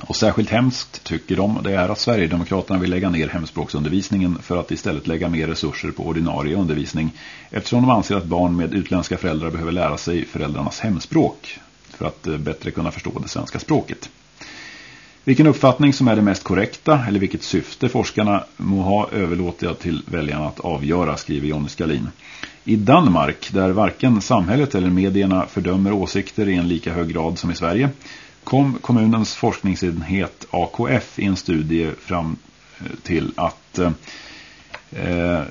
Och särskilt hemskt tycker de det är att Sverigedemokraterna vill lägga ner hemspråksundervisningen för att istället lägga mer resurser på ordinarie undervisning eftersom de anser att barn med utländska föräldrar behöver lära sig föräldrarnas hemspråk för att eh, bättre kunna förstå det svenska språket. Vilken uppfattning som är det mest korrekta eller vilket syfte forskarna må ha överlåter jag till väljarna att avgöra, skriver Jonny Skalin. I Danmark, där varken samhället eller medierna fördömer åsikter i en lika hög grad som i Sverige, kom kommunens forskningsenhet AKF i en studie fram eh, till att eh, eh,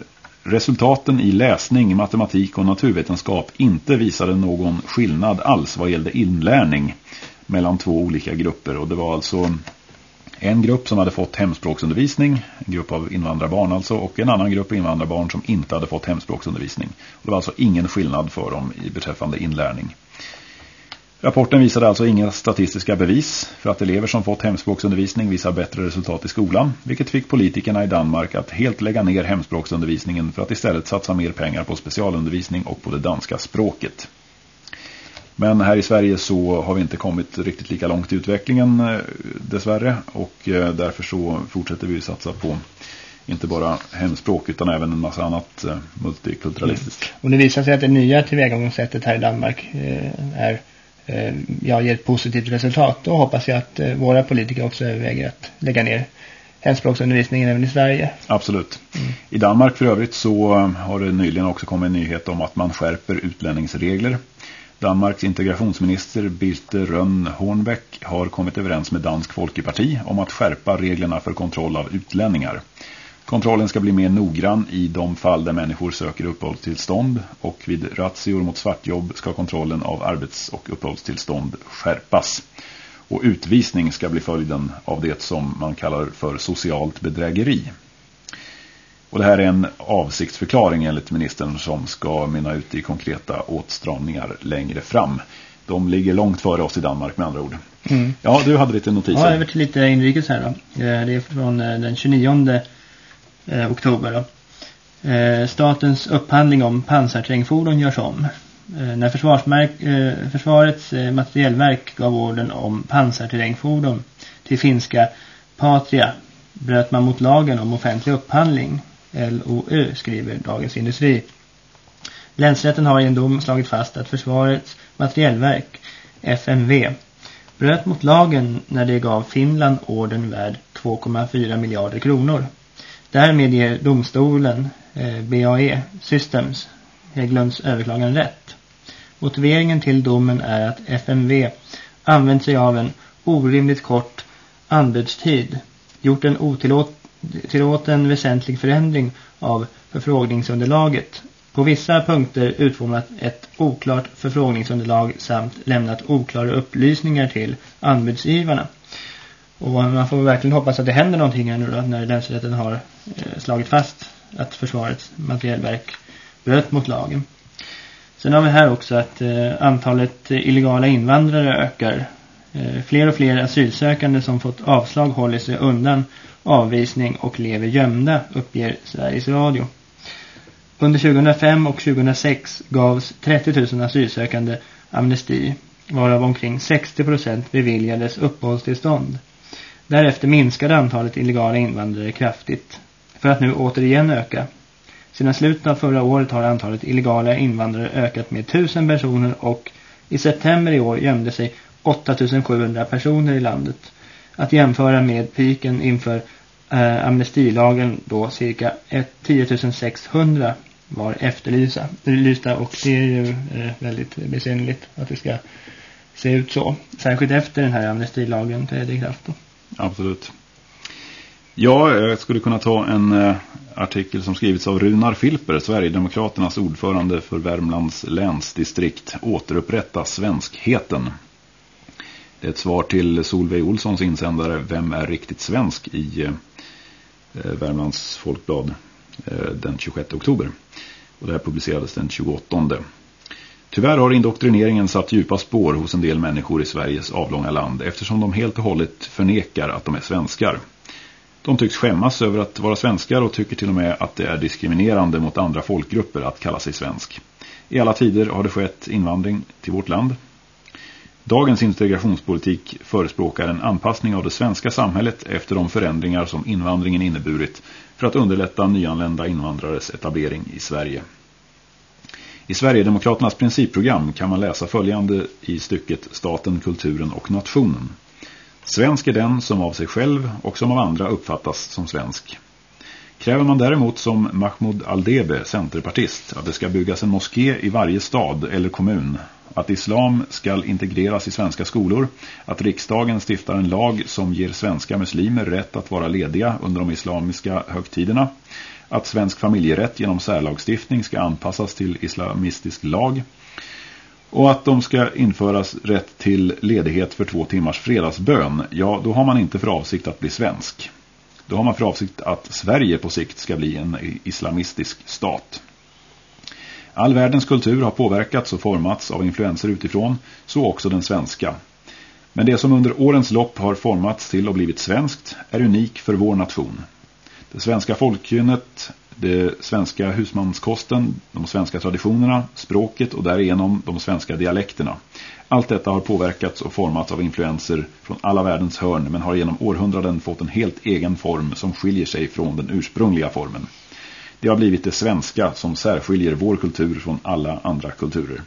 resultaten i läsning, matematik och naturvetenskap inte visade någon skillnad alls vad gällde inlärning mellan två olika grupper och det var alltså en grupp som hade fått hemspråksundervisning, en grupp av invandrarbarn alltså, och en annan grupp invandrarbarn som inte hade fått hemspråksundervisning. Och det var alltså ingen skillnad för dem i beträffande inlärning. Rapporten visade alltså inga statistiska bevis för att elever som fått hemspråksundervisning visar bättre resultat i skolan, vilket fick politikerna i Danmark att helt lägga ner hemspråksundervisningen för att istället satsa mer pengar på specialundervisning och på det danska språket. Men här i Sverige så har vi inte kommit riktigt lika långt i utvecklingen eh, dessvärre och eh, därför så fortsätter vi satsa på inte bara hemspråk utan även en massa annat eh, multikulturalistiskt. Mm. Och det visar sig att det nya tillvägagångssättet här i Danmark är, ja, ger ett positivt resultat. Då hoppas jag att våra politiker också överväger att lägga ner hemspråksundervisningen även i Sverige. Absolut. Mm. I Danmark för övrigt så har det nyligen också kommit en nyhet om att man skärper utlänningsregler. Danmarks integrationsminister Birte Rönn Hornbäck har kommit överens med Dansk Folkeparti om att skärpa reglerna för kontroll av utlänningar. Kontrollen ska bli mer noggrann i de fall där människor söker uppehållstillstånd och vid razzior mot svartjobb ska kontrollen av arbets- och uppehållstillstånd skärpas. Och utvisning ska bli följden av det som man kallar för socialt bedrägeri. Och det här är en avsiktsförklaring enligt ministern som ska mynna ut i konkreta åtstramningar längre fram. De ligger långt före oss i Danmark med andra ord. Mm. Ja, du hade lite notiser. Ja, över till lite inrikes här då. Eh, det är från eh, den 29 eh, oktober då. Statens upphandling om pansarträngfordon görs om. När försvarets materielverk gav orden om pansarterrängfordon till finska Patria bröt man mot lagen om offentlig upphandling LOU, skriver Dagens Industri. Länsrätten har i en dom slagit fast att Försvarets materielverk, FMV, bröt mot lagen när det gav Finland orden värd 2,4 miljarder kronor. Därmed ger domstolen eh, BAE Systems Hägglunds överklagan rätt. Motiveringen till domen är att FMV använt sig av en orimligt kort anbudstid, gjort en otillåt tillåten väsentlig förändring av förfrågningsunderlaget. På vissa punkter utformat ett oklart förfrågningsunderlag samt lämnat oklara upplysningar till anbudsgivarna. Och man får verkligen hoppas att det händer någonting här nu då, när länsrätten har eh, slagit fast att försvarets materielverk bröt mot lagen. Sen har vi här också att eh, antalet illegala invandrare ökar. Eh, fler och fler asylsökande som fått avslag håller sig undan avvisning och lever gömda, uppger Sveriges Radio. Under 2005 och 2006 gavs 30 000 asylsökande amnesti, varav omkring 60 procent beviljades uppehållstillstånd. Därefter minskade antalet illegala invandrare kraftigt, för att nu återigen öka. Sedan slutet av förra året har antalet illegala invandrare ökat med 1000 personer och i september i år gömde sig 8700 personer i landet att jämföra med piken inför eh, amnestilagen då cirka 10 600 var efterlysta och det är ju eh, väldigt besynligt att det ska se ut så. Särskilt efter den här amnestilagen trädde i kraft då. Absolut. Ja, jag skulle kunna ta en eh, artikel som skrivits av Runar Filper, Sverigedemokraternas ordförande för Värmlands länsdistrikt. Återupprätta svenskheten. Det är ett svar till Solveig Olssons insändare Vem är riktigt svensk i eh, Värmlands Folkblad eh, den 26 oktober. Och det här publicerades den 28. Tyvärr har indoktrineringen satt djupa spår hos en del människor i Sveriges avlånga land eftersom de helt och hållet förnekar att de är svenskar. De tycks skämmas över att vara svenskar och tycker till och med att det är diskriminerande mot andra folkgrupper att kalla sig svensk. I alla tider har det skett invandring till vårt land Dagens integrationspolitik förespråkar en anpassning av det svenska samhället efter de förändringar som invandringen inneburit för att underlätta nyanlända invandrares etablering i Sverige. I Sverigedemokraternas principprogram kan man läsa följande i stycket Staten, kulturen och nationen. Svensk är den som av sig själv och som av andra uppfattas som svensk. Kräver man däremot som Mahmoud Aldebe, centerpartist, att det ska byggas en moské i varje stad eller kommun att islam ska integreras i svenska skolor, att riksdagen stiftar en lag som ger svenska muslimer rätt att vara lediga under de islamiska högtiderna, att svensk familjerätt genom särlagstiftning ska anpassas till islamistisk lag och att de ska införas rätt till ledighet för två timmars fredagsbön, ja då har man inte för avsikt att bli svensk. Då har man för avsikt att Sverige på sikt ska bli en islamistisk stat. All världens kultur har påverkats och formats av influenser utifrån, så också den svenska. Men det som under årens lopp har formats till och blivit svenskt är unik för vår nation. Det svenska folkkynnet, det svenska husmanskosten, de svenska traditionerna, språket och därigenom de svenska dialekterna. Allt detta har påverkats och formats av influenser från alla världens hörn men har genom århundraden fått en helt egen form som skiljer sig från den ursprungliga formen. Det har blivit det svenska som särskiljer vår kultur från alla andra kulturer.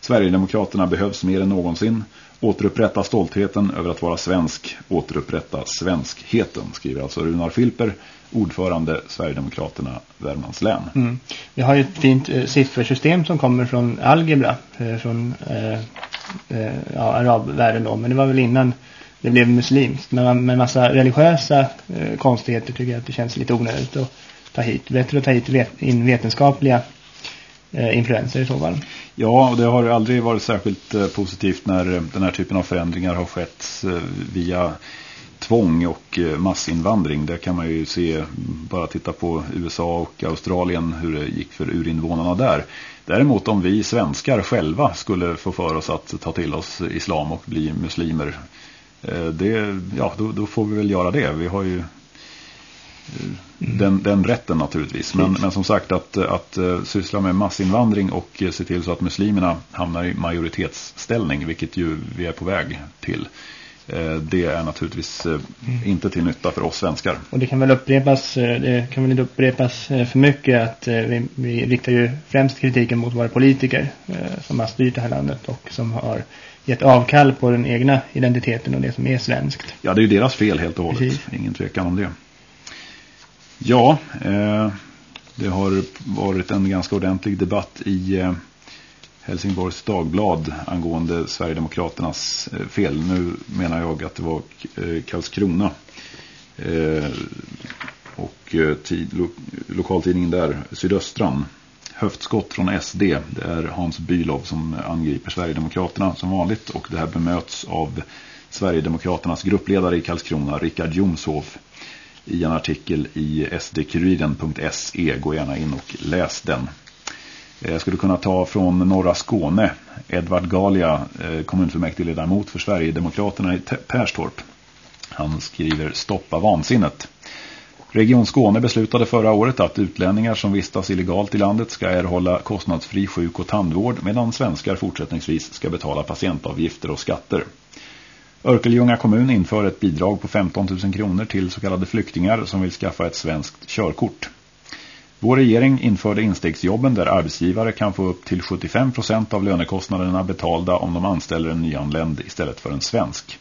Sverigedemokraterna behövs mer än någonsin. Återupprätta stoltheten över att vara svensk. Återupprätta svenskheten, skriver alltså Runar Filper, ordförande Sverigedemokraterna Värmlands län. Mm. Vi har ju ett fint eh, siffersystem som kommer från algebra, eh, från eh, eh, ja, arabvärlden då. Men det var väl innan det blev muslimskt. Men med massa religiösa eh, konstigheter tycker jag att det känns lite onödigt att ta hit. Bättre att ta hit vet in vetenskapliga eh, influenser i så fall. Ja, och det har aldrig varit särskilt eh, positivt när eh, den här typen av förändringar har skett eh, via tvång och eh, massinvandring. Där kan man ju se, bara titta på USA och Australien, hur det gick för urinvånarna där. Däremot om vi svenskar själva skulle få för oss att ta till oss islam och bli muslimer, eh, det, ja, då, då får vi väl göra det. Vi har ju eh, den, den rätten naturligtvis. Men, men som sagt att, att syssla med massinvandring och se till så att muslimerna hamnar i majoritetsställning, vilket ju vi är på väg till. Uh, det är naturligtvis mm. inte till nytta för oss svenskar. Och det kan väl upprepas, det kan väl inte upprepas för mycket att vi, vi riktar ju främst kritiken mot våra politiker som har styrt det här landet och som har gett avkall på den egna identiteten och det som är svenskt. Ja, det är ju deras fel helt och hållet. Precis. Ingen tvekan om det. Ja, eh, det har varit en ganska ordentlig debatt i eh, Helsingborgs Dagblad angående Sverigedemokraternas eh, fel. Nu menar jag att det var eh, Karlskrona eh, och tid, lo, lokaltidningen där, Sydöstran. Höftskott från SD. Det är Hans Bylov som angriper Sverigedemokraterna som vanligt och det här bemöts av Sverigedemokraternas gruppledare i Karlskrona, Rickard Jomshoff i en artikel i sdkuriren.se. Gå gärna in och läs den. Jag skulle kunna ta från norra Skåne. Edvard Galia, eh, kommunfullmäktigeledamot för Sverigedemokraterna i Perstorp. Han skriver stoppa vansinnet. Region Skåne beslutade förra året att utlänningar som vistas illegalt i landet ska erhålla kostnadsfri sjuk- och tandvård medan svenskar fortsättningsvis ska betala patientavgifter och skatter. Örkelljunga kommun inför ett bidrag på 15 000 kronor till så kallade flyktingar som vill skaffa ett svenskt körkort. Vår regering införde instegsjobben där arbetsgivare kan få upp till 75% av lönekostnaderna betalda om de anställer en nyanländ istället för en svensk.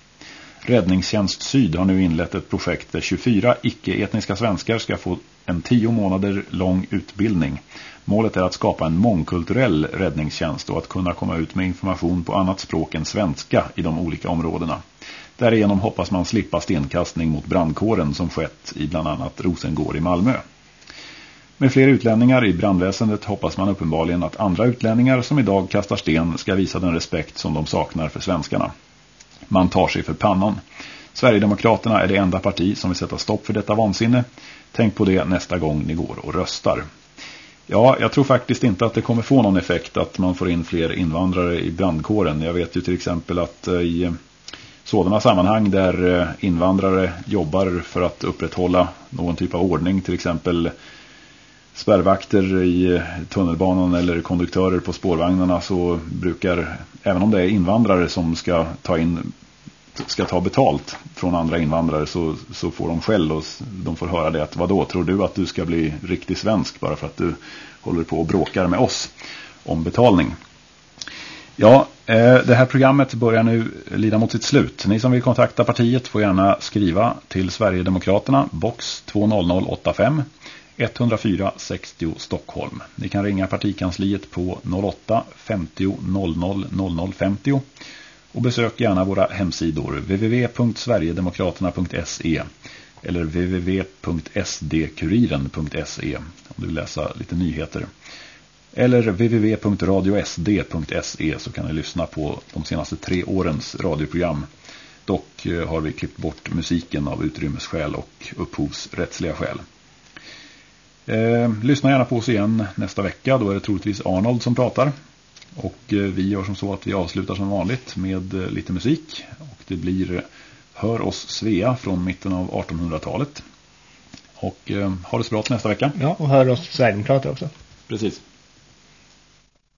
Räddningstjänst Syd har nu inlett ett projekt där 24 icke-etniska svenskar ska få en 10 månader lång utbildning. Målet är att skapa en mångkulturell räddningstjänst och att kunna komma ut med information på annat språk än svenska i de olika områdena. Därigenom hoppas man slippa stenkastning mot brandkåren som skett i bland annat Rosengård i Malmö. Med fler utlänningar i brandväsendet hoppas man uppenbarligen att andra utlänningar som idag kastar sten ska visa den respekt som de saknar för svenskarna. Man tar sig för pannan. Sverigedemokraterna är det enda parti som vill sätta stopp för detta vansinne. Tänk på det nästa gång ni går och röstar. Ja, jag tror faktiskt inte att det kommer få någon effekt att man får in fler invandrare i brandkåren. Jag vet ju till exempel att eh, i eh, sådana sammanhang där eh, invandrare jobbar för att upprätthålla någon typ av ordning, till exempel spärrvakter i tunnelbanan eller konduktörer på spårvagnarna så brukar, även om det är invandrare som ska ta in ska ta betalt från andra invandrare så, så får de skäll och de får höra det att vadå, tror du att du ska bli riktig svensk bara för att du håller på och bråkar med oss om betalning? Ja, eh, det här programmet börjar nu lida mot sitt slut. Ni som vill kontakta partiet får gärna skriva till Sverigedemokraterna, box 20085 104 60 Stockholm. Ni kan ringa partikansliet på 08 50 00 00 50 och besök gärna våra hemsidor www.sverigedemokraterna.se eller www.sdkuriren.se om du vill läsa lite nyheter. Eller www.radiosd.se så kan ni lyssna på de senaste tre årens radioprogram. Dock eh, har vi klippt bort musiken av utrymmesskäl och upphovsrättsliga skäl. Eh, lyssna gärna på oss igen nästa vecka. Då är det troligtvis Arnold som pratar. Och eh, vi gör som så att vi avslutar som vanligt med eh, lite musik. Och det blir Hör oss Svea från mitten av 1800-talet. Och eh, ha det så bra till nästa vecka. Ja, och hör oss Sverigedemokrater också. Precis.